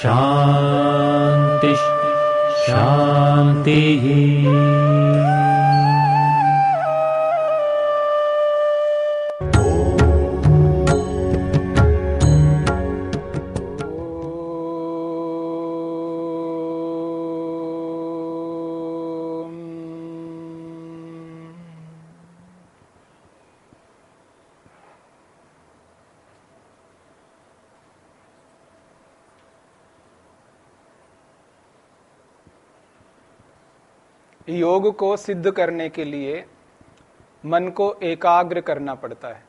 शान्तिः शान्तिः योग को सिद्ध करने के लिए मन को एकाग्र करना पड़ता है।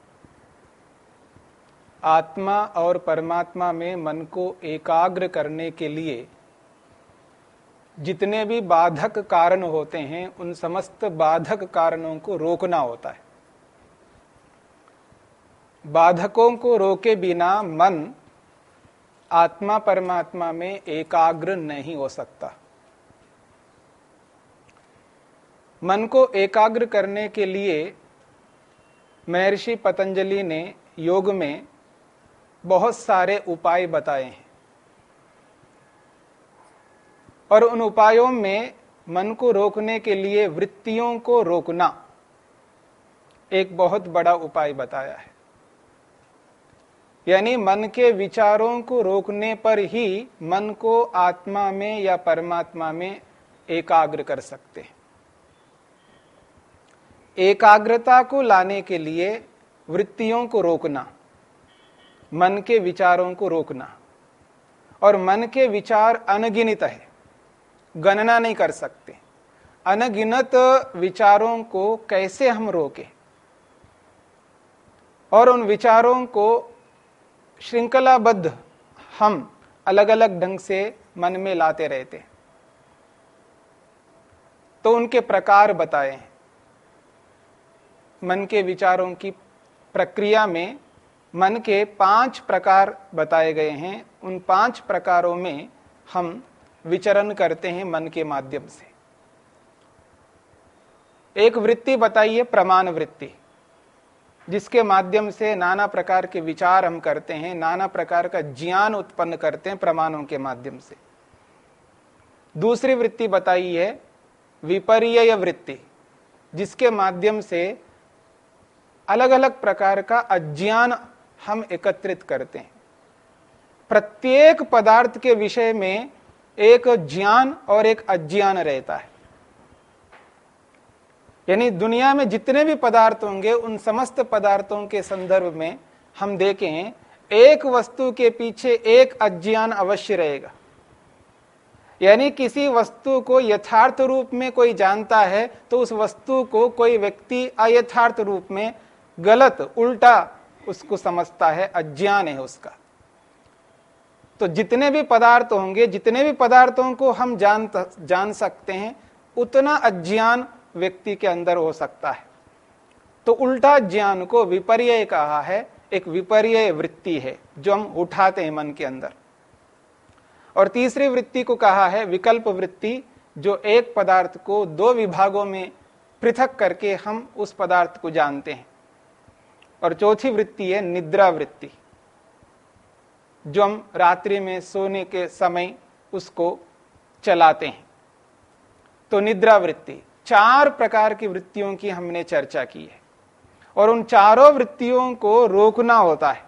आत्मा और परमात्मा में मन को एकाग्र करने के लिए जितने भी बाधक कारण होते हैं, उन समस्त बाधक कारणों को रोकना होता है। बाधकों को रोके बिना मन आत्मा परमात्मा में एकाग्र नहीं हो सकता। मन को एकाग्र करने के लिए महर्षि पतंजलि ने योग में बहुत सारे उपाय बताए हैं। और उन उपायों में मन को रोकने के लिए वृत्तियों को रोकना एक बहुत बड़ा उपाय बताया है। यानी मन के विचारों को रोकने पर ही मन को आत्मा में या परमात्मा में एकाग्र कर सकते हैं। एकाग्रता को लाने के लिए वृत्तियों को रोकना, मन के विचारों को रोकना। और मन के विचार अनगिनित है, गणना नहीं कर सकते। अनगिनत विचारों को कैसे हम रोके? और उन विचारों को श्रृंखलाबद्ध हम अलग अलग ढंग से मन में लाते रहते तो उनके प्रकार बताए। हैं मन के विचारों की प्रक्रिया में मन के पाँच प्रकार बताए गए हैं। उन पाँच प्रकारों में हम विचरण करते हैं मन के माध्यम से। एक वृत्ति बताइए, प्रमाण वृत्ति। जिसके माध्यम से नाना प्रकार के विचार हम करते हैं, नाना प्रकार का ज्ञान उत्पन्न करते हैं प्रमाणों के माध्यम से। दूसरी वृत्ति बताई है विपर्य वृत्ति, जिसके माध्यम से अलग अलग प्रकार का अज्ञान हम एकत्रित करते हैं। प्रत्येक पदार्थ के विषय में एक ज्ञान और एक अज्ञान रहता है। यानी दुनिया में जितने भी पदार्थ होंगे, उन समस्त पदार्थों के संदर्भ में हम देखें, एक वस्तु के पीछे एक अज्ञान अवश्य रहेगा। यानी किसी वस्तु को यथार्थ रूप में कोई जानता है तो उस वस्तु को कोई व्यक्ति अयथार्थ रूप में गलत, उल्टा उसको समझता है, अज्ञान है उसका। तो जितने भी पदार्थ होंगे, जितने भी पदार्थों को हम जान जान सकते हैं, उतना अज्ञान व्यक्ति के अंदर हो सकता है। तो उल्टा ज्ञान को विपर्य कहा है, एक विपर्य वृत्ति है, जो हम उठाते हैं मन के अंदर। और तीसरी वृत्ति को कहा है, विकल्प वृत्ति, जो एक पदार्थ को दो विभागों में पृथक करके हम उस पदार्थ को जानते हैं। और चौथी वृत्ति है निद्रा वृत्ति। जो हम रात्रि में सोने के समय उसको चलाते हैं। तो निद्रा वृत्ति, चार प्रकार की वृत्तियों की हमने चर्चा की है। और उन चारों वृत्तियों को रोकना होता है।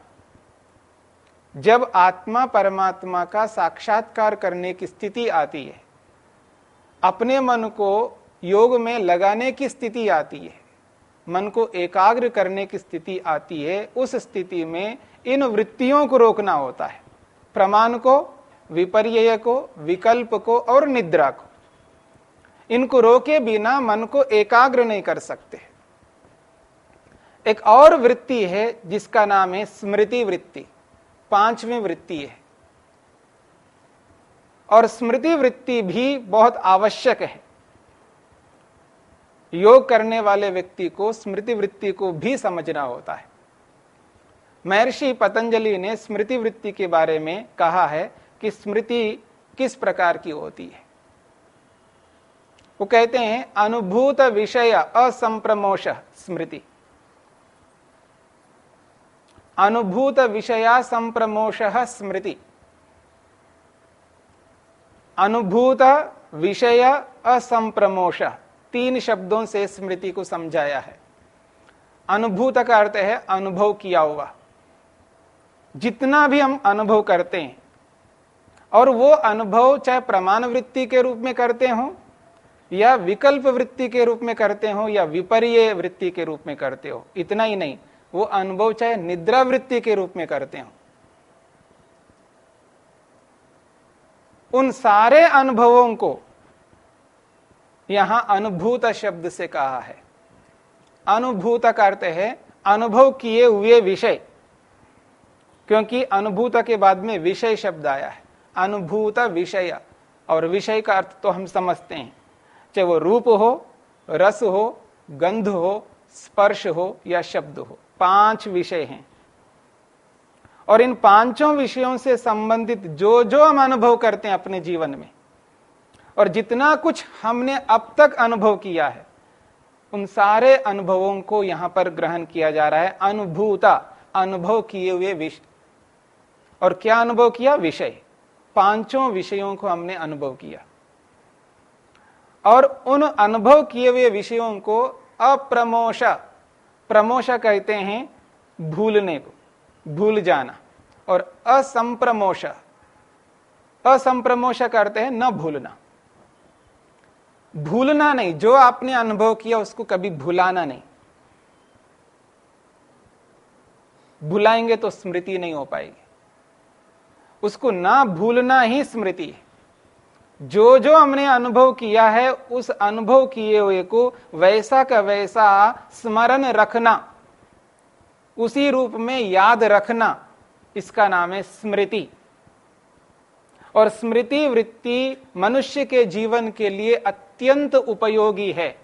जब आत्मा परमात्मा का साक्षात्कार करने की स्थिति आती है, अपने मन को योग में लगाने की स्थिति आती है मन को एकाग्र करने की स्थिति आती है, उस स्थिति में इन वृत्तियों को रोकना होता है। प्रमाण को विपर्य को, विकल्प को और निद्रा को। इनको रोके बिना मन को एकाग्र नहीं कर सकते। एक और वृत्ति है, जिसका नाम है स्मृति वृत्ति। पांचवी वृत्ति है। और स्मृति वृत्ति भी बहुत आवश्यक है। योग करने वाले व्यक्ति को स्मृति वृत्ति को भी समझना होता है। महर्षि पतंजलि ने स्मृति वृत्ति के बारे में कहा है कि स्मृति किस प्रकार की होती है। वो कहते हैं, अनुभूत विषय असंप्रमोश स्मृति। अनुभूत विषया संप्रमोश स्मृति। अनुभूत विषय असंप्रमोश तीन शब्दों से स्मृति को समझाया है। अनुभूत का अर्थ है अनुभव किया हुआ। जितना भी हम अनुभव करते हैं, और वो अनुभव चाहे प्रमाण वृत्ति के रूप में करते हो, या विकल्प वृत्ति के रूप में करते हो, या विपर्य वृत्ति के रूप में करते हो, इतना ही नहीं, वो अनुभव चाहे निद्रा वृत्ति के रूप में करते हो। उन सारे अनुभवों को यहाँ अनुभूत शब्द से कहा है। अनुभूत का अर्थ है, अनुभव किए हुए विषय। क्योंकि अनुभूत के बाद में विषय शब्द आया है। अनुभूत विषय। और विषय का अर्थ तो हम समझते हैं। चाहे वो रूप हो, रस हो, गंध हो, स्पर्श हो या शब्द हो, पाँच विषय हैं। और इन पाँचों विषयों से संबंधित जो जो हम अनुभव करते हैं अपने जीवन में और जितना कुछ हमने अब तक अनुभव किया है, उन सारे अनुभवों को यहाँ पर ग्रहण किया जा रहा है, अनुभूता, अनुभव किए हुए विषय और क्या अनुभव किया? विषय। पाँचों विषयों को हमने अनुभव किया। और उन अनुभव किए हुए विषयों को अप्रमोश प्रमोश कहते हैं भूलने को, भूल जाना, और असंप्रमोश असंप्रमोश करते हैं न भूलना। भूलना नहीं, जो आपने अनुभव किया उसको कभी भुलाना नहीं। भुलाएँगे तो स्मृति नहीं हो पाएगी। उसको ना भूलना ही स्मृति है। जो जो हमने अनुभव किया है, उस अनुभव किए हुए को वैसा का वैसा स्मरण रखना, उसी रूप में याद रखना, इसका नाम है स्मृति। और स्मृति वृत्ति मनुष्य के जीवन के लिए अत्यंत उपयोगी है।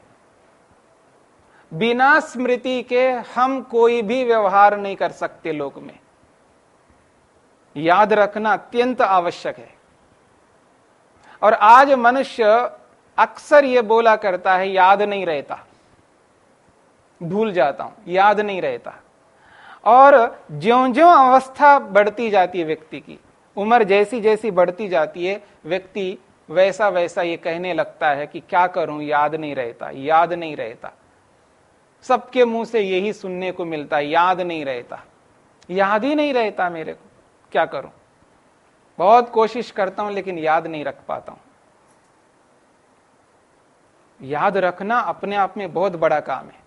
बिना स्मृति के हम कोई भी व्यवहार नहीं कर सकते लोक में। याद रखना अत्यंत आवश्यक है। और आज मनुष्य अक्सर यह बोला करता है, याद नहीं रहता। भूल जाता हूँ, याद नहीं रहता। और ज्यो ज्यो अवस्था बढ़ती जाती है व्यक्ति की उम्र जैसी जैसी बढ़ती जाती है, व्यक्ति वैसा वैसा ये कहने लगता है कि क्या करूँ, याद नहीं रहता, याद नहीं रहता। सबके मुँह से यही सुनने को मिलता है याद नहीं रहता। याद ही नहीं रहता मेरे को, क्या करूँ? बहुत कोशिश करता हूँ, लेकिन याद नहीं रख पाता हूँ। याद रखना अपने आप में बहुत बड़ा काम है।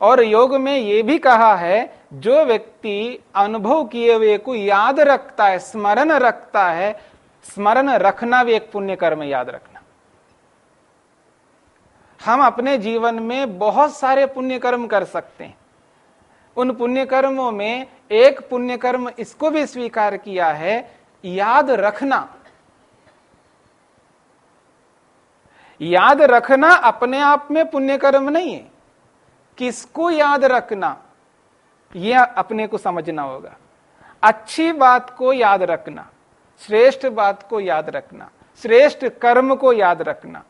और योग में यह भी कहा है, जो व्यक्ति अनुभव किए हुए को याद रखता है, स्मरण रखता है, स्मरण रखना भी एक पुण्य कर्म याद रखना। हम अपने जीवन में बहुत सारे पुण्य कर्म कर सकते हैं। उन पुण्य कर्मों में एक पुण्य कर्म इसको भी स्वीकार किया है, याद रखना। याद रखना अपने आप में पुण्य कर्म नहीं है। किसको याद रखना, यह अपने को समझना होगा। अच्छी बात को याद रखना, श्रेष्ठ बात को याद रखना, श्रेष्ठ कर्म को याद रखना,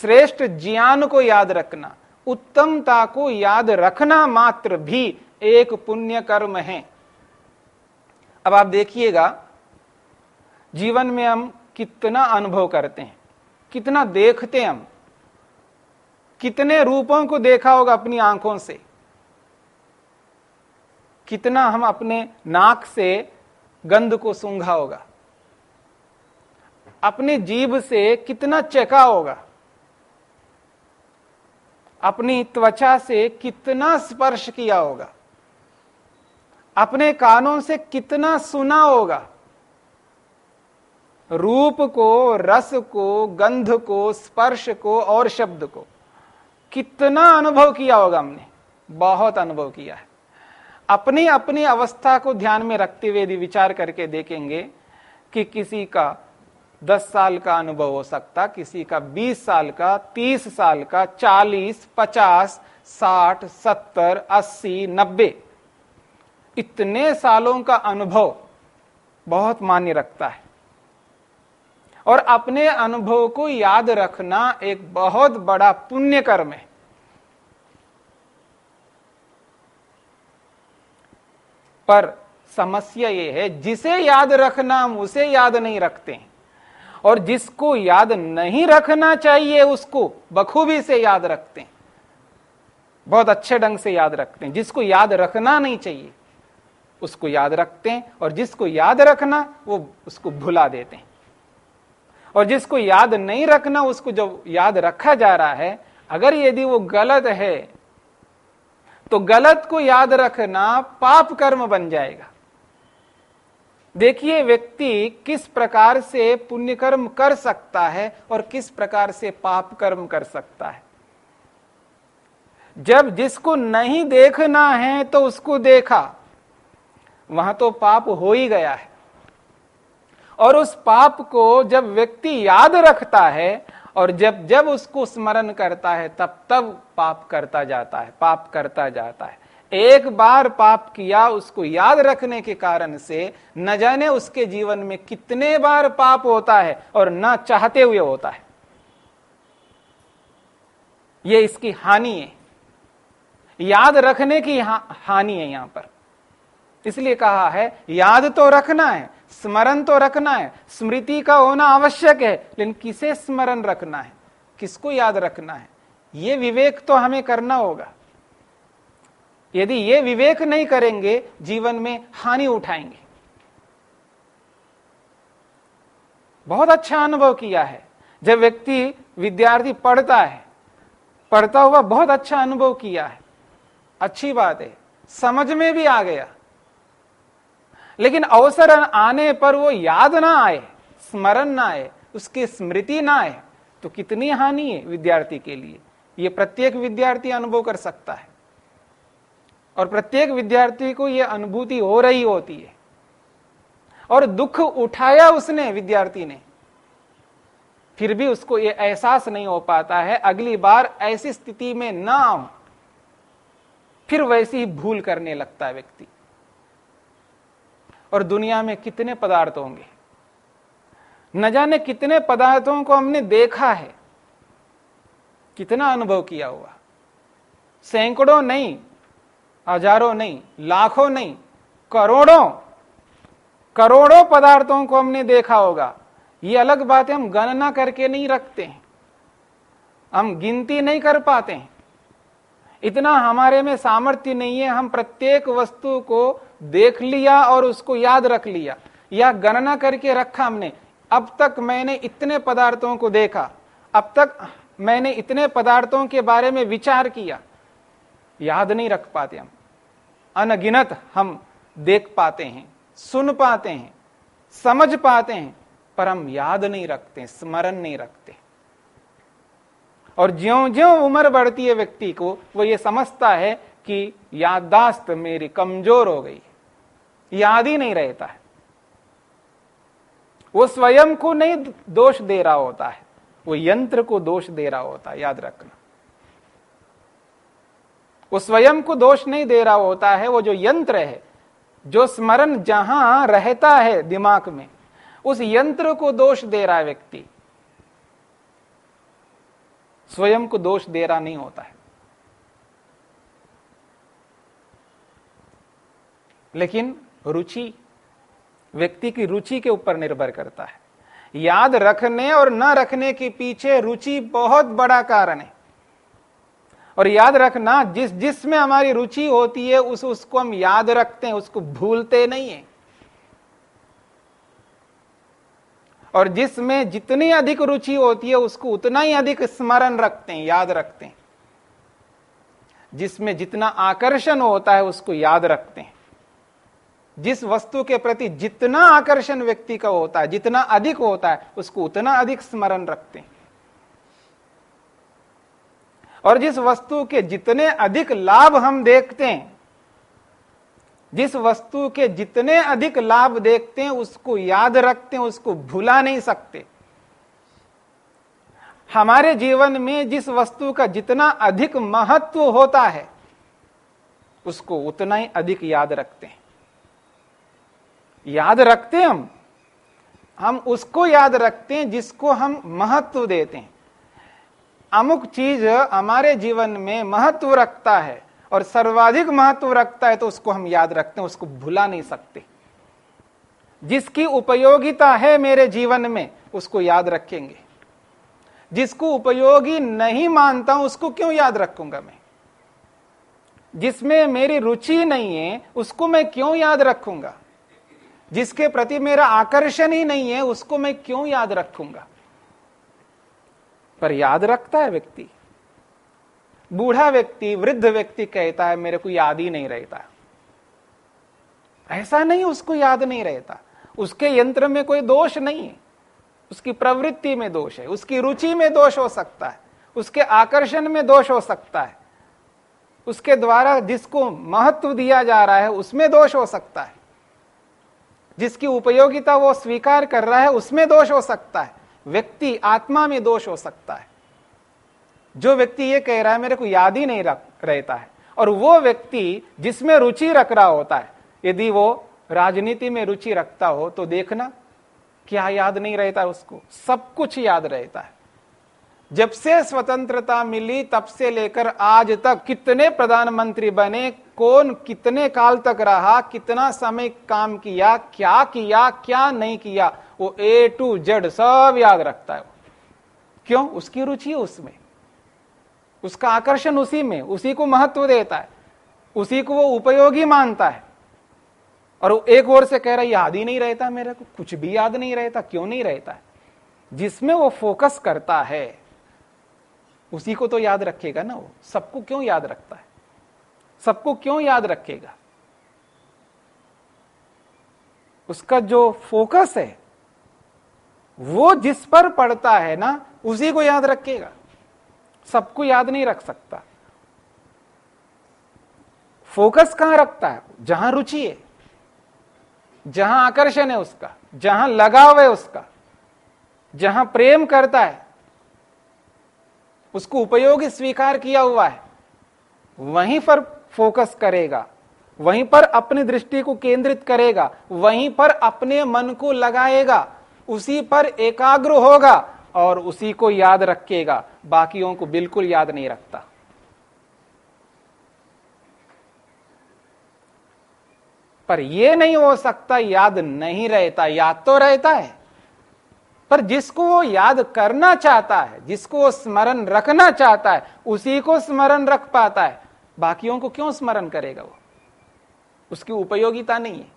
श्रेष्ठ ज्ञान को याद रखना, उत्तमता को याद रखना मात्र भी एक पुण्य कर्म है। अब आप देखिएगा, जीवन में हम कितना अनुभव करते हैं, कितना देखते हैं हम। कितने रूपों को देखा होगा अपनी आँखों से? कितना हम अपने नाक से गंध को सूंघा होगा? अपनी जीभ से कितना चेका होगा? अपनी त्वचा से कितना स्पर्श किया होगा? अपने कानों से कितना सुना होगा? रूप को, रस को, गंध को, स्पर्श को और शब्द को। कितना अनुभव किया होगा हमने? बहुत अनुभव किया है। अपनी अपनी अवस्था को ध्यान में रखते हुए यदि विचार करके देखेंगे कि किसी का दस साल का अनुभव हो सकता, किसी का बीस साल का, तीस साल का, चालीस, पचास, साठ, सत्तर, अस्सी, नब्बे, इतने सालों का अनुभव बहुत मान्य रखता है। और अपने अनुभव को याद रखना एक बहुत बड़ा पुण्य कर्म है। पर समस्या ये है, जिसे याद रखना हम उसे याद नहीं रखते हैं। और जिसको याद नहीं रखना चाहिए उसको बखूबी से याद रखते हैं। बहुत अच्छे ढंग से याद रखते हैं। जिसको याद रखना नहीं चाहिए, उसको याद रखते हैं। और जिसको याद रखना, वो उसको भुला देते हैं। और जिसको याद नहीं रखना, उसको जो याद रखा जा रहा है, अगर यदि वो गलत है तो गलत को याद रखना पाप कर्म बन जाएगा। देखिए, व्यक्ति किस प्रकार से पुण्य कर्म कर सकता है और किस प्रकार से पाप कर्म कर सकता है। जब जिसको नहीं देखना है तो उसको देखा, वहाँ तो पाप हो ही गया है। और उस पाप को जब व्यक्ति याद रखता है और जब जब उसको स्मरण करता है, तब तब पाप करता जाता है, पाप करता जाता है। एक बार पाप किया उसको याद रखने के कारण से न जाने उसके जीवन में कितने बार पाप होता है और न चाहते हुए होता है। यह इसकी हानि है। याद रखने की हानि है यहाँ पर। इसलिए कहा है, याद तो रखना है, स्मरण तो रखना है, स्मृति का होना आवश्यक है, लेकिन किसे स्मरण रखना है, किसको याद रखना है? ये विवेक तो हमें करना होगा। यदि ये विवेक नहीं करेंगे, जीवन में हानि उठाएँगे। बहुत अच्छा अनुभव किया है। जब व्यक्ति, विद्यार्थी पढ़ता है, पढ़ता हुआ बहुत अच्छा अनुभव किया है। अच्छी बात है। समझ में भी आ गया। लेकिन अवसर आने पर वो याद ना आए, स्मरण ना आए, उसकी स्मृति ना आए तो कितनी हानि है विद्यार्थी के लिए। ये प्रत्येक विद्यार्थी अनुभव कर सकता है। और प्रत्येक विद्यार्थी को यह अनुभूति हो रही होती है। और दुख उठाया उसने विद्यार्थी ने, फिर भी उसको यह एहसास नहीं हो पाता है, अगली बार ऐसी स्थिति में ना आऊँ, फिर वैसी ही भूल करने लगता है व्यक्ति। और दुनिया में कितने पदार्थ होंगे? न जाने कितने पदार्थों को हमने देखा है। कितना अनुभव किया हुआ? सैकड़ों नहीं, हज़ारों नहीं, लाखों नहीं, करोड़ों करोड़ों पदार्थों को हमने देखा होगा। ये अलग बात है, हम गणना करके नहीं रखते हैं। हम गिनती नहीं कर पाते हैं। इतना हमारे में सामर्थ्य नहीं है, हम प्रत्येक वस्तु को देख लिया और उसको याद रख लिया, या गणना करके रखा हमने, अब तक मैंने इतने पदार्थों को देखा, अब तक मैंने इतने पदार्थों के बारे में विचार किया, याद नहीं रख पाते हम। अनगिनत हम देख पाते हैं, सुन पाते हैं, समझ पाते हैं, पर हम याद नहीं रखते, स्मरण नहीं रखते। और ज्यो ज्यो उम्र बढ़ती है व्यक्ति को, वो ये समझता है कि याददाश्त मेरी कमज़ोर हो गई याद ही नहीं रहता है। वो स्वयं को नहीं दोष दे रहा होता है। वो यंत्र को दोष दे रहा होता है, याद रखना। वो स्वयं को दोष नहीं दे रहा होता है, वो जो यंत्र है, जो स्मरण जहाँ रहता है दिमाग में, उस यंत्र को दोष दे रहा है व्यक्ति। स्वयं को दोष दे रहा नहीं होता है। लेकिन रुचि, व्यक्ति की रुचि के ऊपर निर्भर करता है। याद रखने और न रखने के पीछे रुचि बहुत बड़ा कारण है। और याद रखना, जिस जिसमें हमारी रुचि होती है, उस, उसको हम याद रखते हैं, उसको भूलते नहीं है। और जिसमें जितनी अधिक रुचि होती है, उसको उतना ही अधिक स्मरण रखते हैं, याद रखते हैं। जिसमें जितना आकर्षण होता है, उसको याद रखते हैं। जिस वस्तु के प्रति जितना आकर्षण व्यक्ति का होता है, जितना अधिक होता है, उसको उतना अधिक स्मरण रखते हैं। और जिस वस्तु के जितने अधिक लाभ हम देखते हैं, जिस वस्तु के जितने अधिक लाभ देखते हैं, उसको याद रखते हैं, उसको भुला नहीं सकते। हमारे जीवन में जिस वस्तु का जितना अधिक महत्व होता है, उसको उतना ही अधिक याद रखते हैं। याद रखते हम। हम उसको याद रखते हैं जिसको हम महत्व देते हैं। अमुक चीज़ हमारे जीवन में महत्व रखता है और सर्वाधिक महत्व रखता है तो उसको हम याद रखते हैं, उसको भुला नहीं सकते। जिसकी उपयोगिता है मेरे जीवन में, उसको याद रखेंगे। जिसको उपयोगी नहीं मानता हूँ, उसको क्यों याद रखूँगा मैं? जिसमें मेरी रुचि नहीं है, उसको मैं क्यों याद रखूँगा? जिसके प्रति मेरा आकर्षण ही नहीं है, उसको मैं क्यों याद रखूँगा? पर याद रखता है व्यक्ति। बूढ़ा व्यक्ति, वृद्ध व्यक्ति कहता है, मेरे को याद ही नहीं रहता। ऐसा नहीं, उसको याद नहीं रहता। उसके यंत्र में कोई दोष नहीं है। उसकी प्रवृत्ति में दोष है। उसकी रुचि में दोष हो सकता है। उसके आकर्षण में दोष हो सकता है। उसके द्वारा जिसको महत्व दिया जा रहा है, उसमें दोष हो सकता है। जिसकी उपयोगिता वो स्वीकार कर रहा है, उसमें दोष हो सकता है। व्यक्ति आत्मा में दोष हो सकता है। जो व्यक्ति ये कह रहा है, मेरे को याद ही नहीं रख, रहता है। और वो व्यक्ति जिसमें रुचि रख रहा होता है, यदि वो राजनीति में रुचि रखता हो तो देखना, क्या याद नहीं रहता उसको? सब कुछ याद रहता है। जब से स्वतंत्रता मिली, तब से लेकर आज तक कितने प्रधानमंत्री बने, कौन कितने काल तक रहा, कितना समय काम किया, क्या किया, क्या नहीं किया, वो ए टू जेड सब याद रखता है क्यों? उसकी रुचि उसमें। उसका आकर्षण उसी में, उसी को महत्व देता है। उसी को वो उपयोगी मानता है। और एक ओर से कह रहा है, याद ही नहीं रहता मेरे को, कुछ भी याद नहीं रहता, क्यों नहीं रहता? जिसमें वो फोकस करता है। उसी को तो याद रखेगा ना वो। सबको क्यों याद रखता है? सबको क्यों याद रखेगा? उसका जो फोकस है, वो जिस पर पड़ता है ना, उसी को याद रखेगा। सबको याद नहीं रख सकता। फोकस कहाँ रखता है? जहाँ रुचि है, जहाँ आकर्षण है उसका, जहाँ लगाव है उसका, जहाँ प्रेम करता है उसको उपयोगी स्वीकार किया हुआ है। वहीं पर फोकस करेगा। वहीं पर अपनी दृष्टि को केंद्रित करेगा। वहीं पर अपने मन को लगाएगा। उसी पर एकाग्र होगा और उसी को याद रखेगा। बाकियों को बिल्कुल याद नहीं रखता। पर यह नहीं हो सकता, याद नहीं रहता। याद तो रहता है। पर जिसको वो याद करना चाहता है, जिसको वो स्मरण रखना चाहता है, उसी को स्मरण रख पाता है। बाकियों को क्यों स्मरण करेगा वो? उसकी उपयोगिता नहीं है।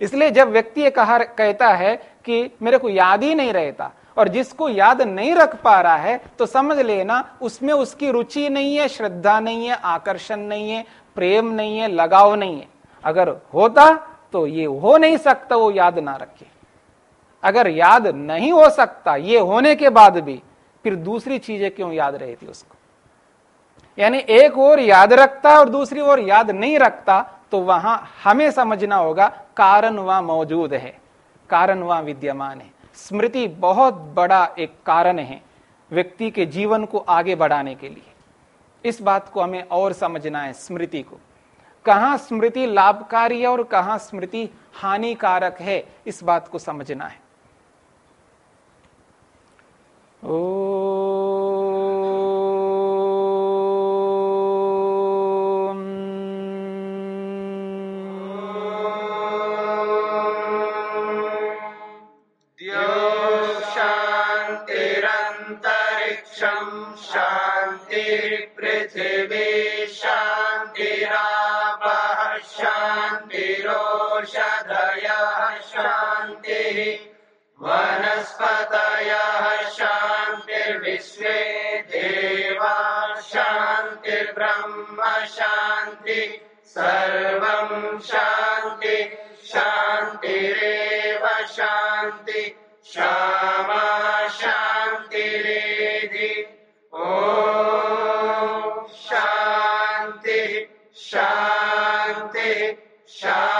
इसलिए जब व्यक्ति कहा, कहता है कि मेरे को याद ही नहीं रहता और जिसको याद नहीं रख पा रहा है तो समझ लेना उसमें उसकी रुचि नहीं है, श्रद्धा नहीं है, आकर्षण नहीं है, प्रेम नहीं है, लगाव नहीं है। अगर होता तो ये हो नहीं सकता, वो याद ना रखे। अगर याद नहीं हो सकता, ये होने के बाद भी, फिर दूसरी चीज़ें क्यों याद रही थी उसको? यानी एक और याद रखता और दूसरी ओर याद नहीं रखता तो वहाँ हमें समझना होगा, कारण वहाँ मौजूद है, कारण वहाँ विद्यमान है। स्मृति बहुत बड़ा एक कारण है, व्यक्ति के जीवन को आगे बढ़ाने के लिए। इस बात को हमें और समझना है स्मृति को। कहा स्मृति लाभकारी है और कहा स्मृति हानिकारक है, इस बात को समझना है। Oh. विश्वे देवा शांति ब्रह्म शांति सर्व शांति शान्तिरेव शान्ति क्षमा शान्तिरेधि। ओ शांति शांति शांति